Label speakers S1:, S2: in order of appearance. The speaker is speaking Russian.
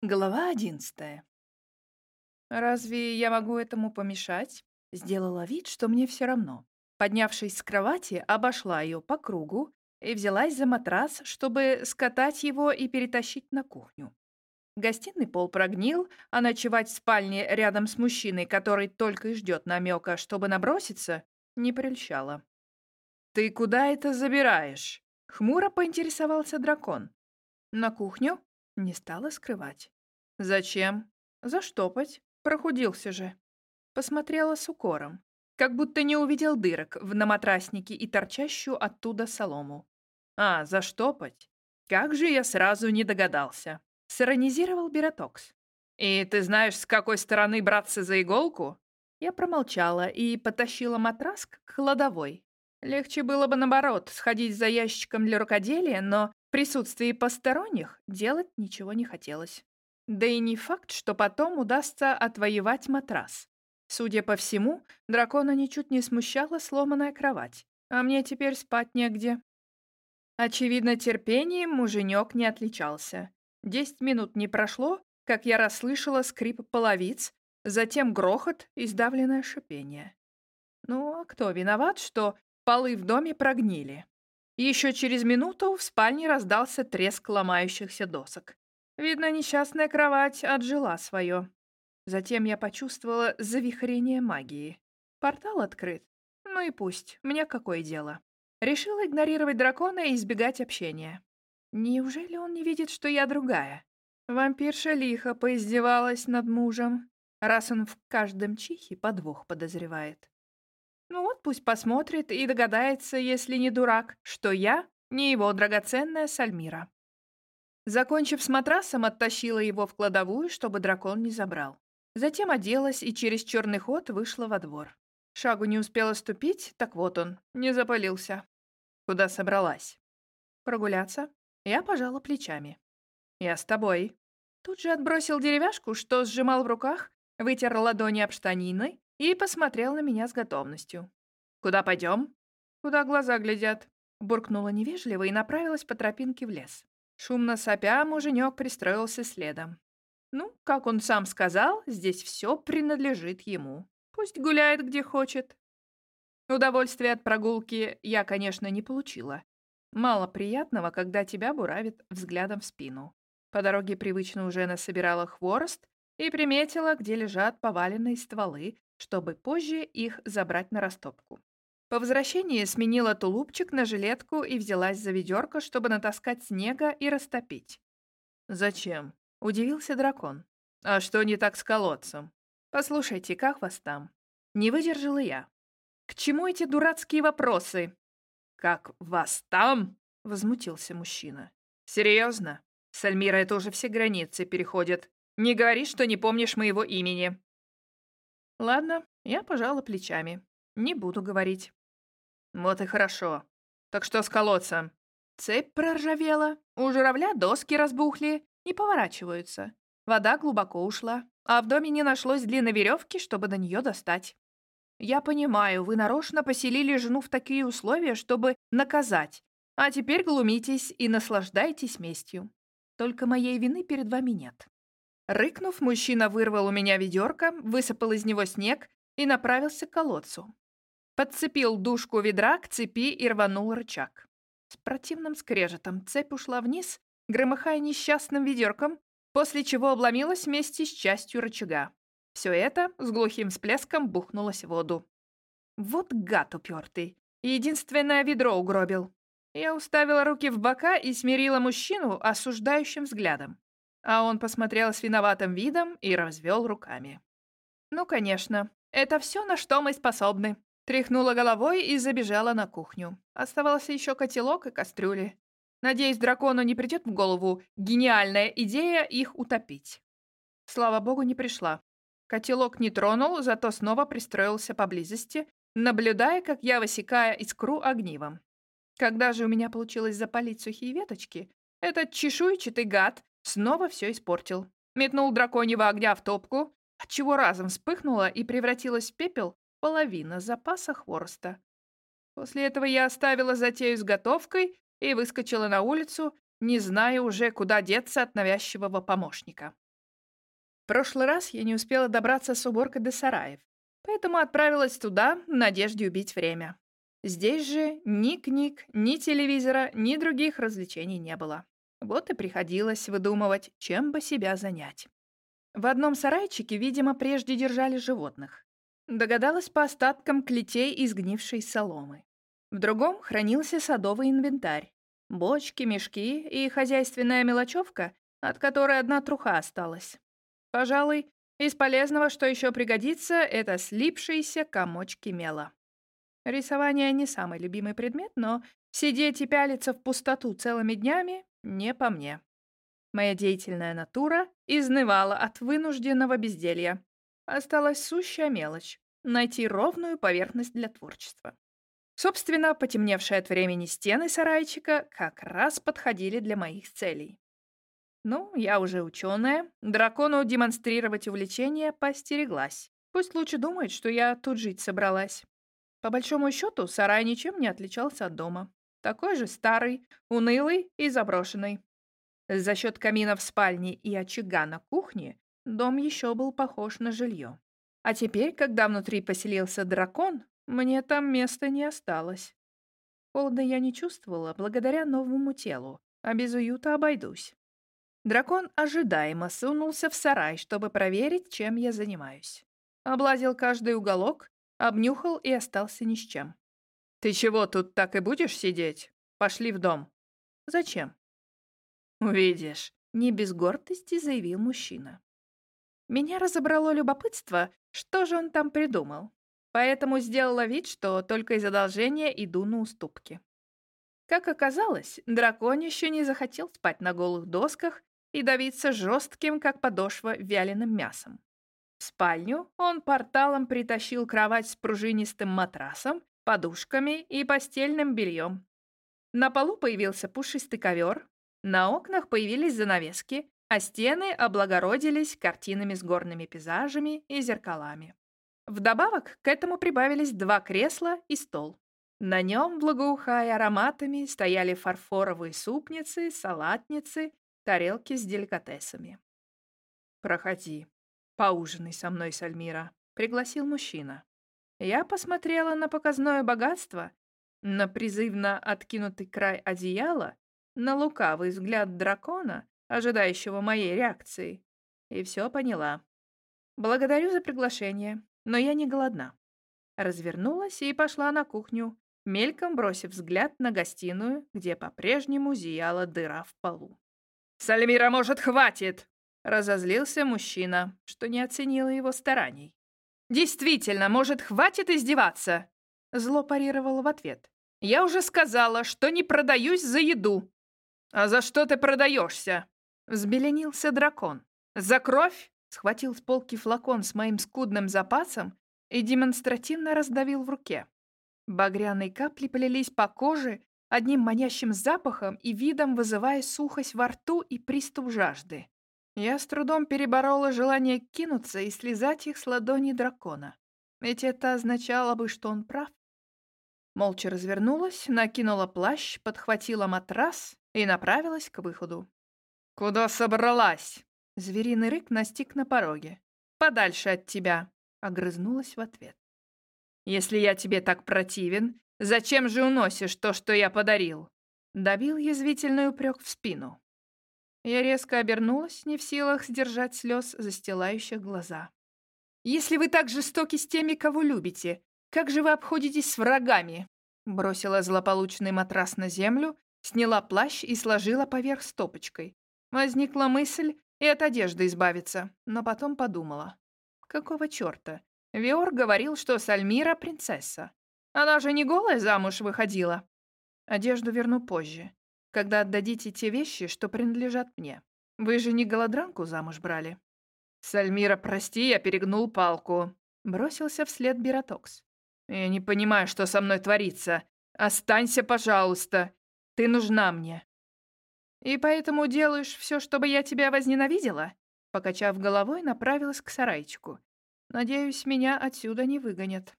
S1: Глава одиннадцатая. «Разве я могу этому помешать?» Сделала вид, что мне все равно. Поднявшись с кровати, обошла ее по кругу и взялась за матрас, чтобы скатать его и перетащить на кухню. Гостиный пол прогнил, а ночевать в спальне рядом с мужчиной, который только и ждет намека, чтобы наброситься, не прельщало. «Ты куда это забираешь?» — хмуро поинтересовался дракон. «На кухню?» Не стала скрывать. «Зачем?» «Заштопать. Прохудился же». Посмотрела с укором, как будто не увидел дырок в наматраснике и торчащую оттуда солому. «А, заштопать? Как же я сразу не догадался!» Сиронизировал Биротокс. «И ты знаешь, с какой стороны браться за иголку?» Я промолчала и потащила матрас к кладовой. Легче было бы, наоборот, сходить за ящиком для рукоделия, но в присутствии посторонних делать ничего не хотелось. Да и не факт, что потом удастся отвоевать матрас. Судя по всему, дракона ничуть не смущала сломанная кровать, а мне теперь спать негде. Очевидно, терпением муженек не отличался. Десять минут не прошло, как я расслышала скрип половиц, затем грохот и сдавленное шипение. Ну, а кто виноват, что полы в доме прогнили? Еще через минуту в спальне раздался треск ломающихся досок. Видно, несчастная кровать отжила свое. Затем я почувствовала завихрение магии. Портал открыт. Ну и пусть, мне какое дело. Решила игнорировать дракона и избегать общения. Неужели он не видит, что я другая? Вампирша лихо поиздевалась над мужем, раз он в каждом чихе подвох подозревает. Ну вот пусть посмотрит и догадается, если не дурак, что я не его драгоценная Сальмира. Закончив с матрасом, оттащила его в кладовую, чтобы дракон не забрал. Затем оделась и через черный ход вышла во двор. Шагу не успела ступить, так вот он, не запалился. Куда собралась? Прогуляться? Я пожала плечами. Я с тобой. Тут же отбросил деревяшку, что сжимал в руках, вытер ладони об штанины и посмотрел на меня с готовностью. «Куда пойдем?» «Куда глаза глядят?» Буркнула невежливо и направилась по тропинке в лес. Шумно сопя, муженек пристроился следом. Ну, как он сам сказал, здесь все принадлежит ему. Пусть гуляет где хочет. Удовольствия от прогулки я, конечно, не получила. Мало приятного, когда тебя буравит взглядом в спину. По дороге привычно уже насобирала хворост и приметила, где лежат поваленные стволы, чтобы позже их забрать на растопку. По возвращении сменила тулупчик на жилетку и взялась за ведерко, чтобы натаскать снега и растопить. «Зачем?» — удивился дракон. «А что не так с колодцем? Послушайте, как вас там?» Не выдержала я. «К чему эти дурацкие вопросы?» «Как вас там?» — возмутился мужчина. «Серьезно? С Альмирой это уже все границы переходят. Не говори, что не помнишь моего имени. Ладно, я пожала плечами. Не буду говорить. Вот и хорошо. Так что с колодцем? Цепь проржавела, у журавля доски разбухли, не поворачиваются. Вода глубоко ушла, а в доме не нашлось длинной веревки, чтобы до нее достать. Я понимаю, вы нарочно поселили жену в такие условия, чтобы наказать, а теперь глумитесь и наслаждайтесь местью. Только моей вины перед вами нет. Рыкнув, мужчина вырвал у меня ведерко, высыпал из него снег и направился к колодцу. Подцепил дужку ведра к цепи и рванул рычаг. С противным скрежетом цепь ушла вниз, громыхая несчастным ведерком, после чего обломилась вместе с частью рычага. Все это с глухим всплеском бухнулось в воду. Вот гад упертый. Единственное ведро угробил. Я уставила руки в бока и смирила мужчину осуждающим взглядом. А он посмотрел с виноватым видом и развел руками. «Ну, конечно, это все, на что мы способны». Тряхнула головой и забежала на кухню. Оставался еще котелок и кастрюли. Надеюсь, дракону не придет в голову гениальная идея их утопить. Слава богу, не пришла. Котелок не тронул, зато снова пристроился поблизости, наблюдая, как я высекаю искру огнивом. Когда же у меня получилось запалить сухие веточки, этот чешуйчатый гад Снова все испортил. Метнул драконьего огня в топку, отчего разом вспыхнула и превратилась в пепел половина запаса хвороста. После этого я оставила затею с готовкой и выскочила на улицу, не зная уже, куда деться от навязчивого помощника. прошлый раз я не успела добраться с уборкой до сараев, поэтому отправилась туда в надежде убить время. Здесь же ни книг, ни телевизора, ни других развлечений не было. Вот и приходилось выдумывать, чем бы себя занять. В одном сарайчике, видимо, прежде держали животных. Догадалась по остаткам клетей из гнившей соломы. В другом хранился садовый инвентарь. Бочки, мешки и хозяйственная мелочевка, от которой одна труха осталась. Пожалуй, из полезного, что еще пригодится, это слипшиеся комочки мела. Рисование не самый любимый предмет, но сидеть и пялиться в пустоту целыми днями не по мне. Моя деятельная натура изнывала от вынужденного безделья. Осталась сущая мелочь — найти ровную поверхность для творчества. Собственно, потемневшие от времени стены сарайчика как раз подходили для моих целей. Ну, я уже ученая, дракону демонстрировать увлечение постереглась. Пусть лучше думает, что я тут жить собралась. По большому счету, сарай ничем не отличался от дома. Такой же старый, унылый и заброшенный. За счет камина в спальне и очага на кухне дом еще был похож на жилье. А теперь, когда внутри поселился дракон, мне там места не осталось. Холода я не чувствовала благодаря новому телу, а без уюта обойдусь. Дракон ожидаемо сунулся в сарай, чтобы проверить, чем я занимаюсь. Облазил каждый уголок Обнюхал и остался ни с чем. «Ты чего тут так и будешь сидеть? Пошли в дом». «Зачем?» «Увидишь», — не без гордости заявил мужчина. Меня разобрало любопытство, что же он там придумал. Поэтому сделала вид, что только из одолжения иду на уступки. Как оказалось, дракон еще не захотел спать на голых досках и давиться жестким, как подошва, вяленым мясом. В спальню он порталом притащил кровать с пружинистым матрасом, подушками и постельным бельем. На полу появился пушистый ковер, на окнах появились занавески, а стены облагородились картинами с горными пейзажами и зеркалами. Вдобавок к этому прибавились два кресла и стол. На нем, благоухая ароматами, стояли фарфоровые супницы, салатницы, тарелки с деликатесами. «Проходи», «Поужинай со мной, Сальмира», — пригласил мужчина. Я посмотрела на показное богатство, на призывно откинутый край одеяла, на лукавый взгляд дракона, ожидающего моей реакции, и все поняла. Благодарю за приглашение, но я не голодна. Развернулась и пошла на кухню, мельком бросив взгляд на гостиную, где по-прежнему зияла дыра в полу. «Сальмира, может, хватит!» Разозлился мужчина, что не оценила его стараний. «Действительно, может, хватит издеваться?» Зло парировал в ответ. «Я уже сказала, что не продаюсь за еду». «А за что ты продаешься?» Взбеленился дракон. «За кровь?» Схватил с полки флакон с моим скудным запасом и демонстративно раздавил в руке. Багряные капли полились по коже одним манящим запахом и видом вызывая сухость во рту и приступ жажды. Я с трудом переборола желание кинуться и слезать их с ладони дракона. Ведь это означало бы, что он прав. Молча развернулась, накинула плащ, подхватила матрас и направилась к выходу. «Куда собралась?» Звериный рык настиг на пороге. «Подальше от тебя!» — огрызнулась в ответ. «Если я тебе так противен, зачем же уносишь то, что я подарил?» Добил язвительный упрек в спину. Я резко обернулась, не в силах сдержать слез, застилающих глаза. «Если вы так жестоки с теми, кого любите, как же вы обходитесь с врагами?» Бросила злополучный матрас на землю, сняла плащ и сложила поверх стопочкой. Возникла мысль и от одежды избавиться, но потом подумала. Какого черта? Виор говорил, что Сальмира — принцесса. Она же не голая замуж выходила. Одежду верну позже когда отдадите те вещи, что принадлежат мне. Вы же не голодранку замуж брали?» «Сальмира, прости, я перегнул палку», — бросился вслед Биротокс. «Я не понимаю, что со мной творится. Останься, пожалуйста. Ты нужна мне». «И поэтому делаешь все, чтобы я тебя возненавидела?» Покачав головой, направилась к сарайчику. «Надеюсь, меня отсюда не выгонят».